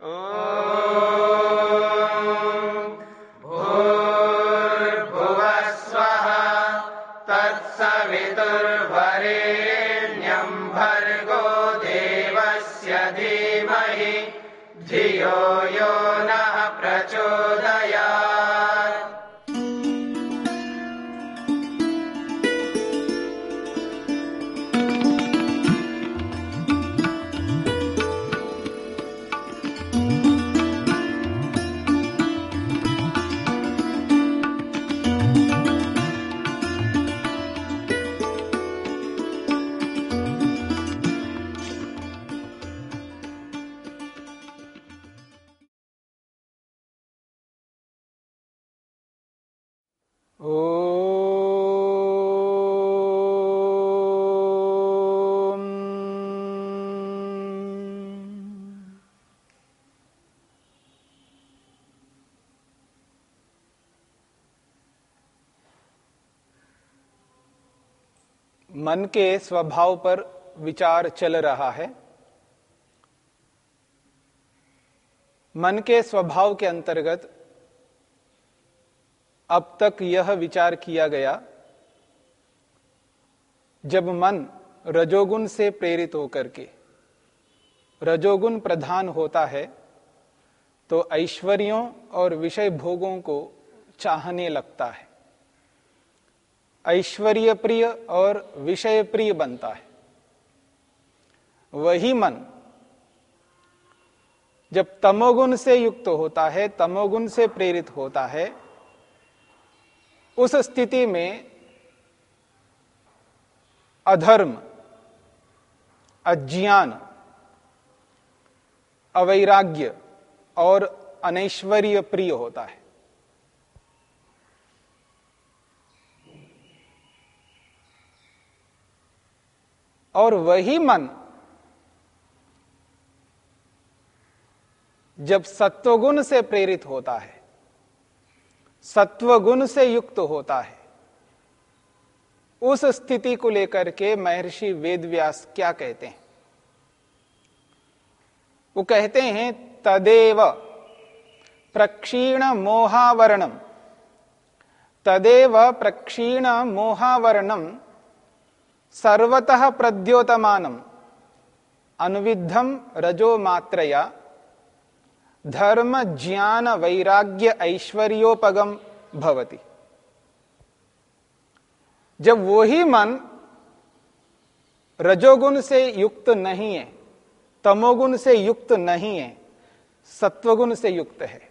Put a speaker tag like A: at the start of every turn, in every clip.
A: Oh. मन के स्वभाव पर विचार चल रहा है। मन के स्वभाव के अंतर्गत अब तक यह विचार किया गया, जब मन रजोगुण से प्रेरित होकर के, रजोगुण प्रधान होता है तो ऐश्वर्यों और विषय भोगों को चाहने लगता है। ऐश्वर्य प्रिय और विषय प्रिय बनता है। वही मन जब तमोगुण से युक्त होता है, तमोगुण से प्रेरित होता है, उस स्थिति में अधर्म, अज्ञान, अवैराग्य और अनैश्वर्य प्रिय होता है। और वही मन जब सत्वगुण से प्रेरित होता है, सत्वगुण से युक्त होता है, उस स्थिति को लेकर के महर्षि वेदव्यास क्या कहते हैं? वो कहते हैं, तदेव प्रक्षीण मोहावरणम तदेव प्रक्षीण मोहावरणम सर्वतः प्रद्योतमानम। अनुविधम रजो मात्रया। धर्म ज्ञान वैराग्य ऐश्वर्योपगम भवति। जब वो ही मन रजोगुण से युक्त नहीं है, तमोगुण से युक्त नहीं है, सत्वगुण से युक्त है।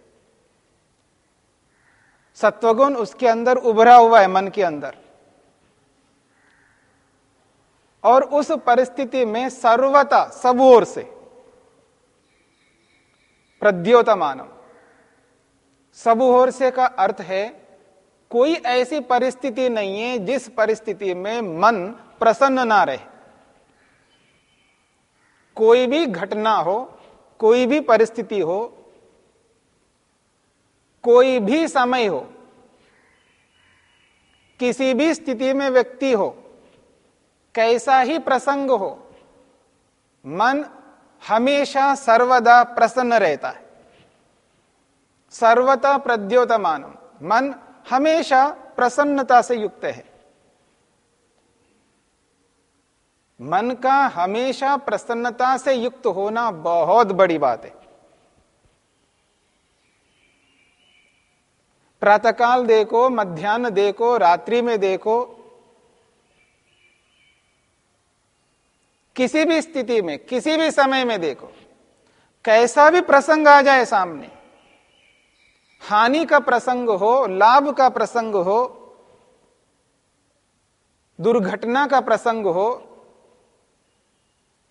A: सत्वगुण उसके अंदर उभरा हुआ है मन के अंदर। और उस परिस्थिति में सर्वता सब ओर से। प्रद्योतमानम। सब ओर से का अर्थ है, कोई ऐसी परिस्थिति नहीं है जिस परिस्थिति में मन प्रसन्न ना रहे। कोई भी घटना हो, कोई भी परिस्थिति हो, कोई भी समय हो, किसी भी स्थिति में व्यक्ति हो कैसा ही प्रसंग हो, मन हमेशा सर्वदा प्रसन्न रहता है। सर्वता प्रद्योतमान मन हमेशा प्रसन्नता से युक्त है। मन का हमेशा प्रसन्नता से युक्त होना बहुत बड़ी बात है। प्रातःकाल देखो, मध्यान्ह देखो, रात्रि में देखो किसी भी स्थिति में, किसी भी समय में देखो, कैसा भी प्रसंग आ जाए सामने, हानि का प्रसंग हो, लाभ का प्रसंग हो, दुर्घटना का प्रसंग हो,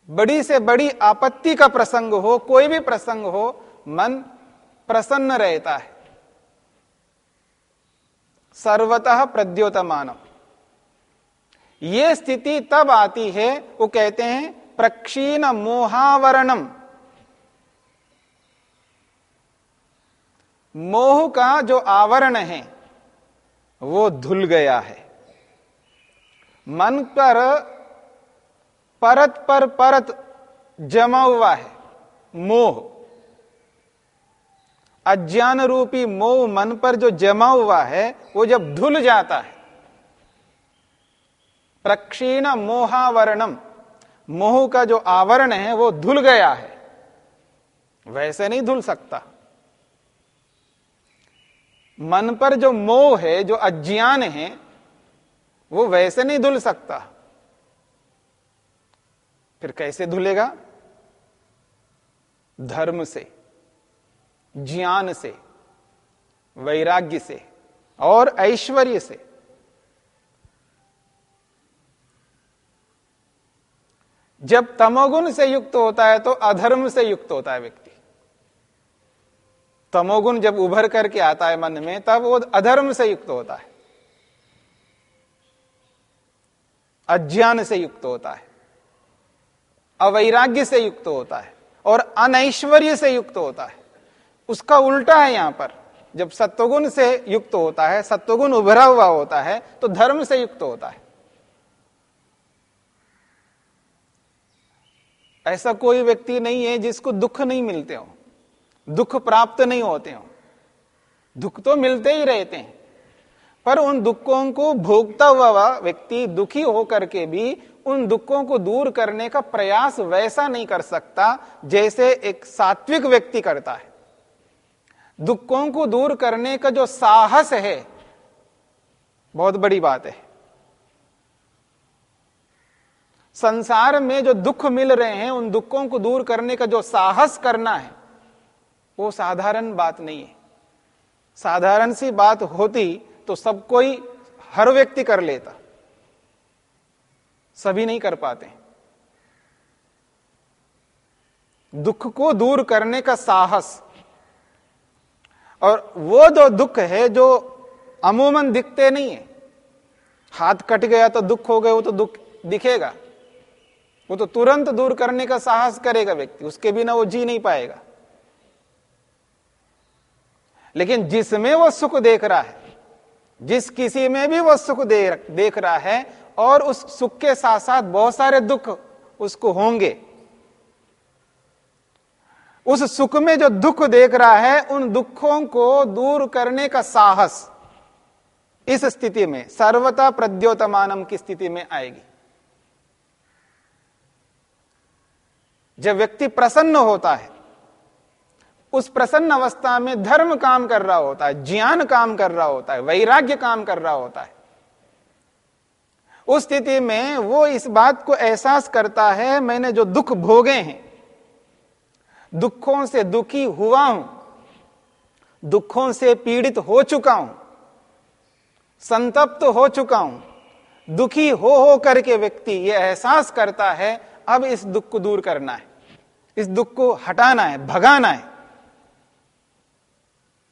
A: बड़ी से बड़ी आपत्ति का प्रसंग हो, कोई भी प्रसंग हो, मन प्रसन्न रहता है। सर्वतः प्रद्योतमानव ये स्थिति तब आती है, वो कहते हैं, प्रक्षीण मोहावरणम। मोह का जो आवरण है, वो धुल गया है। मन पर, परत पर परत जमा हुआ है, मोह। अज्ञान रूपी मोह मन पर जो जमा हुआ है, वो जब धुल जाता है प्रक्षीण मोहावरणम। मोह का जो आवरण है, वो धुल गया है। वैसे नहीं धुल सकता। मन पर जो मोह है, जो अज्ञान है, वो वैसे नहीं धुल सकता। फिर कैसे धुलेगा? धर्म से, ज्ञान से, वैराग्य से और ऐश्वर्य से। जब तमोगुण से युक्त होता है तो अधर्म से युक्त होता है व्यक्ति। तमोगुण जब उभर करके आता है मन में, तब वो अधर्म से युक्त होता है। अज्ञान से युक्त होता है। अवैराग्य से युक्त होता है और अनैश्वर्य से युक्त होता है। उसका उल्टा है यहाँ पर। जब सत्वगुण से युक्त होता है, सत्वगुण उभरा हुआ होता है तो धर्म से युक्त होता है। ऐसा कोई व्यक्ति नहीं है जिसको दुख नहीं मिलते हो। दुख प्राप्त नहीं होते हो। दुख तो मिलते ही रहते हैं। पर उन दुखों को भोगता हुआ व्यक्ति दुखी होकर के भी उन दुखों को दूर करने का प्रयास वैसा नहीं कर सकता जैसे एक सात्विक व्यक्ति करता है। दुखों को दूर करने का जो साहस है, बहुत बड़ी बात है। संसार में जो दुख मिल रहे हैं, उन दुखों को दूर करने का जो साहस करना है, वो साधारण बात नहीं है। साधारण सी बात होती तो सब कोई हर व्यक्ति कर लेता। सभी नहीं कर पाते। दुख को दूर करने का साहस। और वो जो दुख है, जो अमूमन दिखते नहीं है। हाथ कट गया तो दुख हो गया, वो तो दुख दिखेगा। वो तो तुरंत दूर करने का साहस करेगा व्यक्ति, उसके बिना वो जी नहीं पाएगा। लेकिन जिसमें वो सुख देख रहा है, जिस किसी में भी वो सुख देख रहा है, और उस सुख के साथ साथ बहुत सारे दुख उसको होंगे, उस सुख में जो दुख देख रहा है, उन दुखों को दूर करने का साहस इस स्थिति में सर्वता प्रद्योतमानम की स्थिति में आएगी। जब व्यक्ति प्रसन्न होता है, उस प्रसन्न अवस्था में धर्म काम कर रहा होता है, ज्ञान काम कर रहा होता है, वैराग्य काम कर रहा होता है, उस स्थिति में वो इस बात को एहसास करता है, मैंने जो दुख भोगे हैं, दुखों से दुखी हुआ हूँ, दुखों से पीड़ित हो चुका हूँ, संतप्त हो चुका हूँ, दुखी हो हो करके व्यक्ति यह एहसास करता है अब इस दुख को दूर करना है, इस दुख को हटाना है, भगाना है,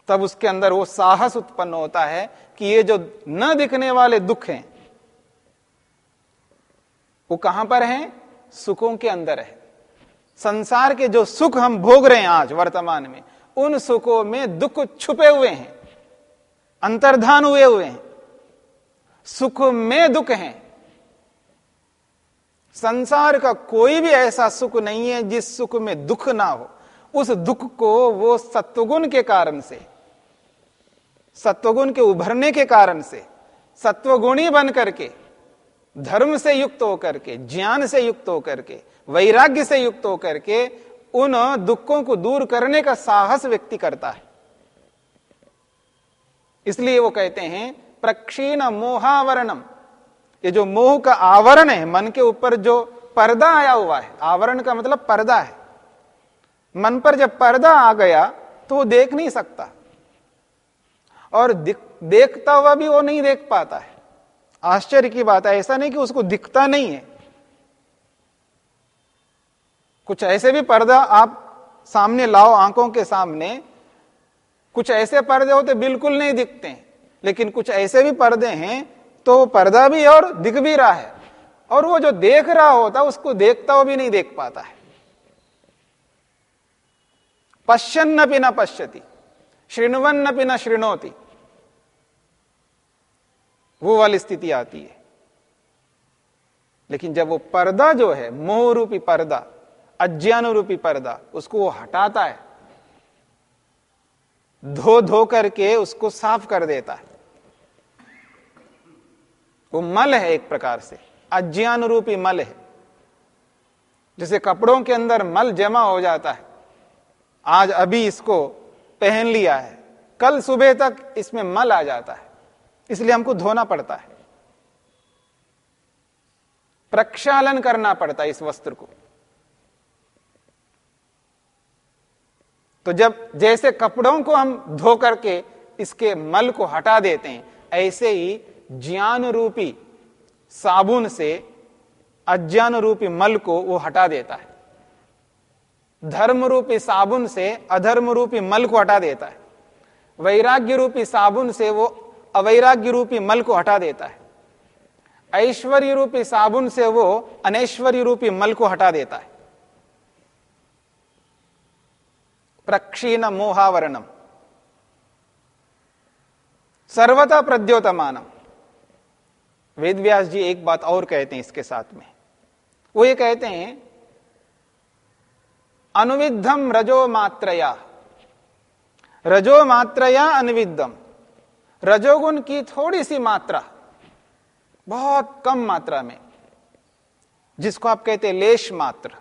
A: तब उसके अंदर वो साहस उत्पन्न होता है कि ये जो न दिखने वाले दुख हैं, वो कहाँ पर हैं? सुखों के अंदर है। संसार के जो सुख हम भोग रहे हैं आज वर्तमान में, उन सुखों में दुख छुपे हुए हैं, अंतर्धान हुए हुए हैं, सुख में दुख हैं। संसार का कोई भी ऐसा सुख नहीं है जिस सुख में दुख ना हो। उस दुख को वो सत्वगुण के कारण से, सत्वगुण के उभरने के कारण से, सत्वगुणी बन करके, धर्म से युक्त होकर के, ज्ञान से युक्त होकर के, वैराग्य से युक्त होकर के उन दुखों को दूर करने का साहस व्यक्ति करता है। इसलिए वो कहते हैं, प्रक्षीण मोहावरणम। ये जो मोह का आवरण है, मन के ऊपर जो पर्दा आया हुआ है, आवरण का मतलब पर्दा है। मन पर जब पर्दा आ गया तो वो देख नहीं सकता। और देखता हुआ भी वो नहीं देख पाता है। आश्चर्य की बात है, ऐसा नहीं कि उसको दिखता नहीं है। कुछ ऐसे भी पर्दा आप सामने लाओ, आँखों के सामने, कुछ ऐसे पर्दे होते बिल्कुल नहीं दिखते लेकिन कुछ ऐसे भी पर्दे हैं तो वो पर्दा भी और दिख भी रहा है। और वो जो देख रहा होता, उसको देखता हुआ भी नहीं देख पाता है। पश्चन्न भी न पश्यति श्रृणवन्न भी न श्रृणोती वो वाली स्थिति आती है। लेकिन जब वो पर्दा जो है मोह रूपी पर्दा अज्ञान रूपी पर्दा, उसको वो हटाता है। धो धो करके उसको साफ़ कर देता है। वो मल है एक प्रकार से अज्ञान रूपी मल है। जैसे कपड़ों के अंदर मल जमा हो जाता है। आज अभी इसको पहन लिया है, कल सुबह तक इसमें मल आ जाता है, इसलिए हमको धोना पड़ता है। प्रक्षालन करना पड़ता है इस वस्त्र को। तो जब जैसे कपड़ों को हम धो करके इसके मल को हटा देते हैं, ऐसे ही ज्ञान रूपी साबुन से अज्ञान रूपी मल को वो हटा देता है। धर्म रूपी साबुन से अधर्म रूपी मल को हटा देता है। वैराग्य रूपी साबुन से वो अवैराग्य रूपी मल को हटा देता है। ऐश्वर्य रूपी साबुन से वो अनैश्वर्य रूपी मल को हटा देता है। प्रक्षीण मोहावरणम। सर्वता प्रद्योतमानम। वेदव्यास जी एक बात और कहते हैं इसके साथ में। वो ये कहते हैं अनुविद्धम रजो मात्रया। रजो मात्रया अनुविद्धम रजोगुण की थोड़ी सी मात्रा, बहुत कम मात्रा में, जिसको आप कहते हैं लेश मात्र।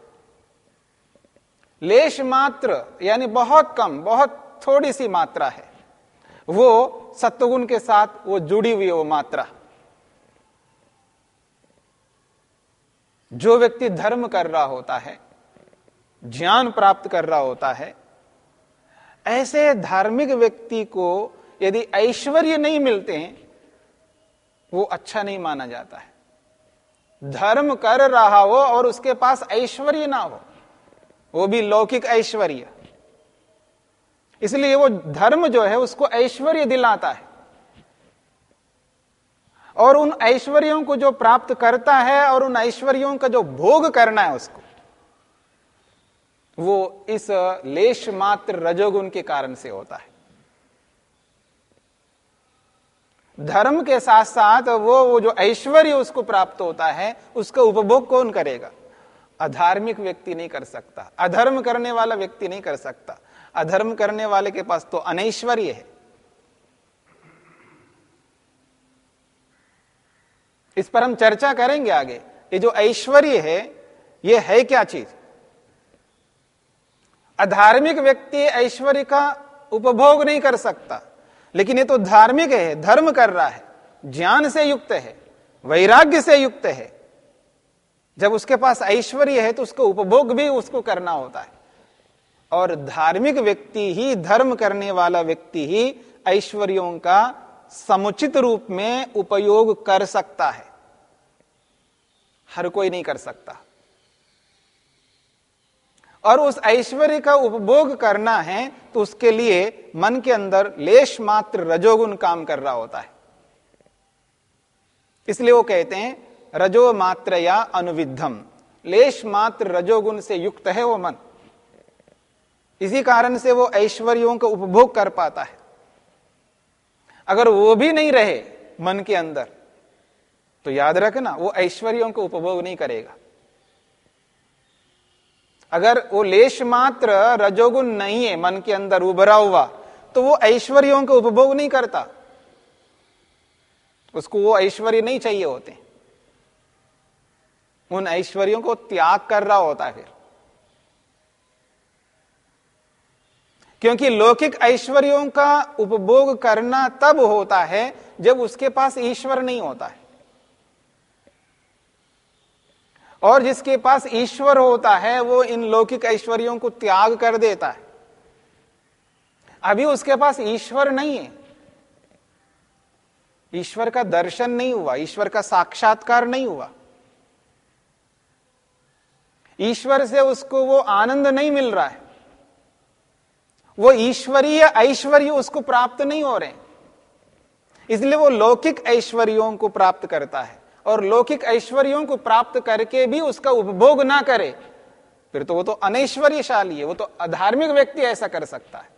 A: लेश मात्र यानी बहुत कम, बहुत थोड़ी सी मात्रा है। वो सत्वगुण के साथ वो जुड़ी हुई वो मात्रा। जो व्यक्ति धर्म कर रहा होता है, ज्ञान प्राप्त कर रहा होता है, ऐसे धार्मिक व्यक्ति को यदि ऐश्वर्य नहीं मिलते हैं, वो अच्छा नहीं माना जाता है। धर्म कर रहा हो और उसके पास ऐश्वर्य ना हो, वो भी लौकिक ऐश्वर्य। इसलिए वो धर्म जो है, उसको ऐश्वर्य दिलाता है। और उन ऐश्वर्यों को जो प्राप्त करता है और उन ऐश्वर्यों का जो भोग करना है उसको, वो इस लेश मात्र रजोगुण के कारण से होता है। धर्म के साथ साथ वो वो जो ऐश्वर्य उसको प्राप्त होता है, उसका उपभोग कौन करेगा? अधार्मिक व्यक्ति नहीं कर सकता। अधर्म करने वाला व्यक्ति नहीं कर सकता। अधर्म करने वाले के पास तो अनैश्वर्य है। इस पर हम चर्चा करेंगे आगे। ये जो ऐश्वर्य है, ये है क्या चीज़? अधार्मिक व्यक्ति ऐश्वर्य का उपभोग नहीं कर सकता, लेकिन ये तो धार्मिक है, धर्म कर रहा है, ज्ञान से युक्त है, वैराग्य से युक्त है। जब उसके पास ऐश्वर्य है तो उसको उपभोग भी उसको करना होता है। और धार्मिक व्यक्ति ही, धर्म करने वाला व्यक्ति ही ऐश्वर्यों का समुचित रूप में उपयोग कर सकता है। हर कोई नहीं कर सकता। और उस ऐश्वर्य का उपभोग करना है तो उसके लिए मन के अंदर लेश मात्र रजोगुण काम कर रहा होता है। इसलिए वो कहते हैं, रजो मात्र या अनुविधम लेश मात्र रजोगुण से युक्त है वो मन। इसी कारण से वो ऐश्वर्यों का उपभोग कर पाता है। अगर वो भी नहीं रहे मन के अंदर तो याद रखना वो ऐश्वर्यों को उपभोग नहीं करेगा। अगर वो लेश मात्र रजोगुण नहीं है, मन के अंदर उभरा हुआ तो वो ऐश्वर्यों का उपभोग नहीं करता। उसको वो ऐश्वर्य नहीं चाहिए होते। उन ऐश्वर्यों को त्याग कर रहा होता है फिर। क्योंकि लौकिक ऐश्वर्यों का उपभोग करना तब होता है जब उसके पास ईश्वर नहीं होता है। और जिसके पास ईश्वर होता है, वो इन लौकिक ऐश्वर्यों को त्याग कर देता है। अभी उसके पास ईश्वर नहीं है। ईश्वर का दर्शन नहीं हुआ, ईश्वर का साक्षात्कार नहीं हुआ। ईश्वर से उसको वो आनंद नहीं मिल रहा है। वो ईश्वरीय ऐश्वर्य उसको प्राप्त नहीं हो रहे इसलिए वो लौकिक ऐश्वर्यों को प्राप्त करता है और लौकिक ऐश्वर्यों को प्राप्त करके भी उसका उपभोग ना करे, फिर तो वो तो अनैश्वर्यशाली है, वो तो अधार्मिक व्यक्ति ऐसा कर सकता है।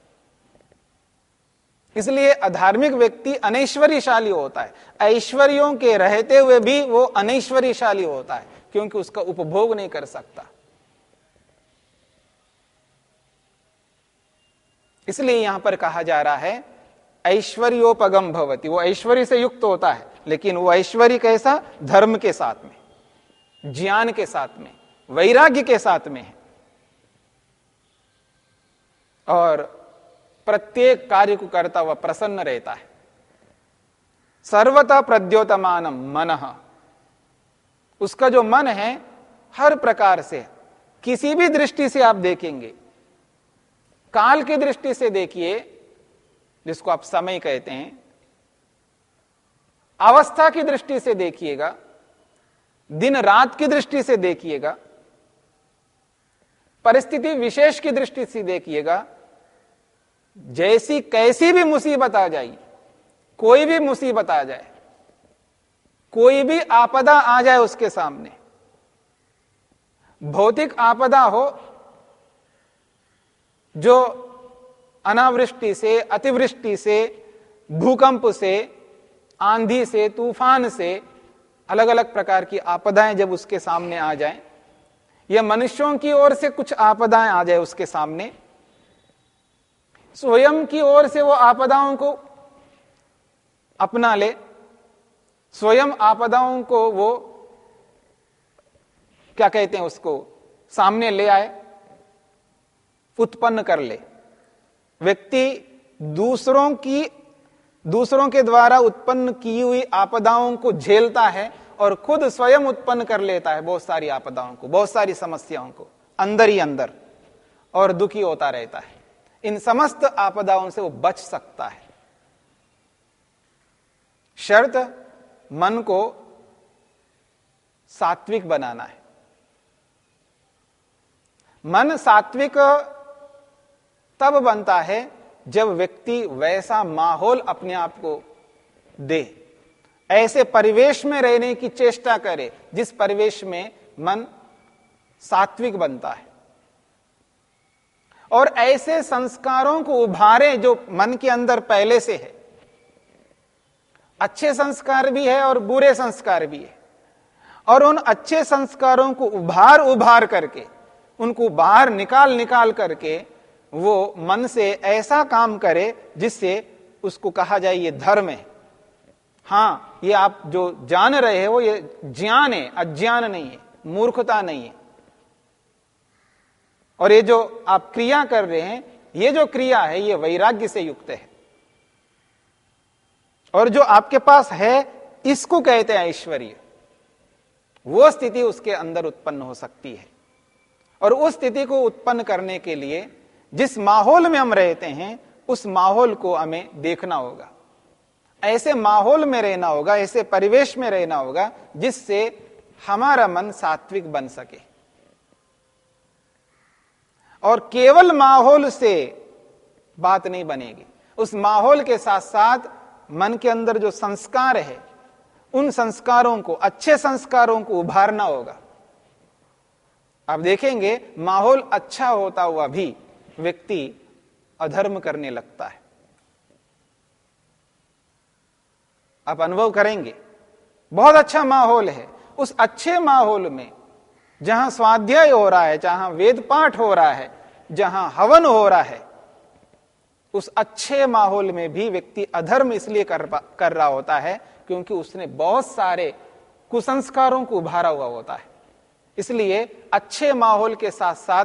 A: इसलिए अधार्मिक व्यक्ति अनैश्वर्यशाली होता है। ऐश्वर्यों के रहते हुए भी वो अनैश्वर्यशाली होता है, क्योंकि उसका उपभोग नहीं कर सकता। इसलिए यहाँ पर कहा जा रहा है, ऐश्वर्योपगम भवती। वो ऐश्वर्य से युक्त होता है, लेकिन वो ऐश्वर्य कैसा? धर्म के साथ में, ज्ञान के साथ में, वैराग्य के साथ में है। और प्रत्येक कार्य को करता हुआ प्रसन्न रहता है। सर्वता प्रद्योतमान मन। उसका जो मन है, हर प्रकार से, किसी भी दृष्टि से आप देखेंगे काल की दृष्टि से देखिए, जिसको आप समय कहते हैं, अवस्था की दृष्टि से देखिएगा, दिन रात की दृष्टि से देखिएगा, परिस्थिति विशेष की दृष्टि से देखिएगा, जैसी कैसी भी मुसीबत आ जाए, कोई भी मुसीबत आ जाए, कोई भी आपदा आ जाए उसके सामने, भौतिक आपदा हो जो अनावृष्टि से, अतिवृष्टि से, भूकंप से, आंधी से, तूफ़ान से अलग अलग प्रकार की आपदाएँ जब उसके सामने आ जाएँ, या मनुष्यों की ओर से कुछ आपदाएँ आ जाए उसके सामने, स्वयं की ओर से वो आपदाओं को अपना ले, स्वयं आपदाओं को वो, क्या कहते हैं उसको, सामने ले आए उत्पन्न कर ले। व्यक्ति दूसरों की, दूसरों के द्वारा उत्पन्न की हुई आपदाओं को झेलता है और खुद स्वयं उत्पन्न कर लेता है बहुत सारी आपदाओं को, बहुत सारी समस्याओं को, अंदर ही अंदर, और दुखी होता रहता है। इन समस्त आपदाओं से वो बच सकता है। शर्त, मन को सात्विक बनाना है। मन सात्विक तब बनता है जब व्यक्ति वैसा माहौल अपने आप को दे। ऐसे परिवेश में रहने की चेष्टा करे, जिस परिवेश में मन सात्विक बनता है। और ऐसे संस्कारों को उभारे जो मन के अंदर पहले से है। अच्छे संस्कार भी है और बुरे संस्कार भी है। और उन अच्छे संस्कारों को उभार उभार करके, उनको बाहर निकाल निकाल करके वो मन से ऐसा काम करे जिससे उसको कहा जाए ये धर्म है। हाँ, ये आप जो जान रहे हैं ये ज्ञान है, अज्ञान नहीं है, मूर्खता नहीं है। और ये जो आप क्रिया कर रहे हैं, ये जो क्रिया है, ये वैराग्य से युक्त है। और जो आपके पास है, इसको कहते हैं ऐश्वर्य। वो स्थिति उसके अंदर उत्पन्न हो सकती है। और उस स्थिति को उत्पन्न करने के लिए जिस माहौल में हम रहते हैं, उस माहौल को हमें देखना होगा। ऐसे माहौल में रहना होगा, ऐसे परिवेश में रहना होगा, जिससे हमारा मन सात्विक बन सके। और केवल माहौल से बात नहीं बनेगी। उस माहौल के साथ साथ मन के अंदर जो संस्कार है, उन संस्कारों को, अच्छे संस्कारों को उभारना होगा। आप देखेंगे, माहौल अच्छा होता हुआ भी व्यक्ति अधर्म करने लगता है। आप अनुभव करेंगे बहुत अच्छा माहौल है। उस अच्छे माहौल में जहाँ स्वाध्याय हो रहा है जहाँ वेद पाठ हो रहा है जहाँ हवन हो रहा है उस अच्छे माहौल में भी व्यक्ति अधर्म इसलिए कर, कर रहा होता है क्योंकि उसने बहुत सारे कुसंस्कारों को उभारा हुआ होता है। इसलिए अच्छे माहौल के साथ साथ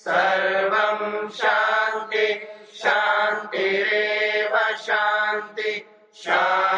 B: सर्वं शान्ति शान्तिरेव शान्ति। शान्ति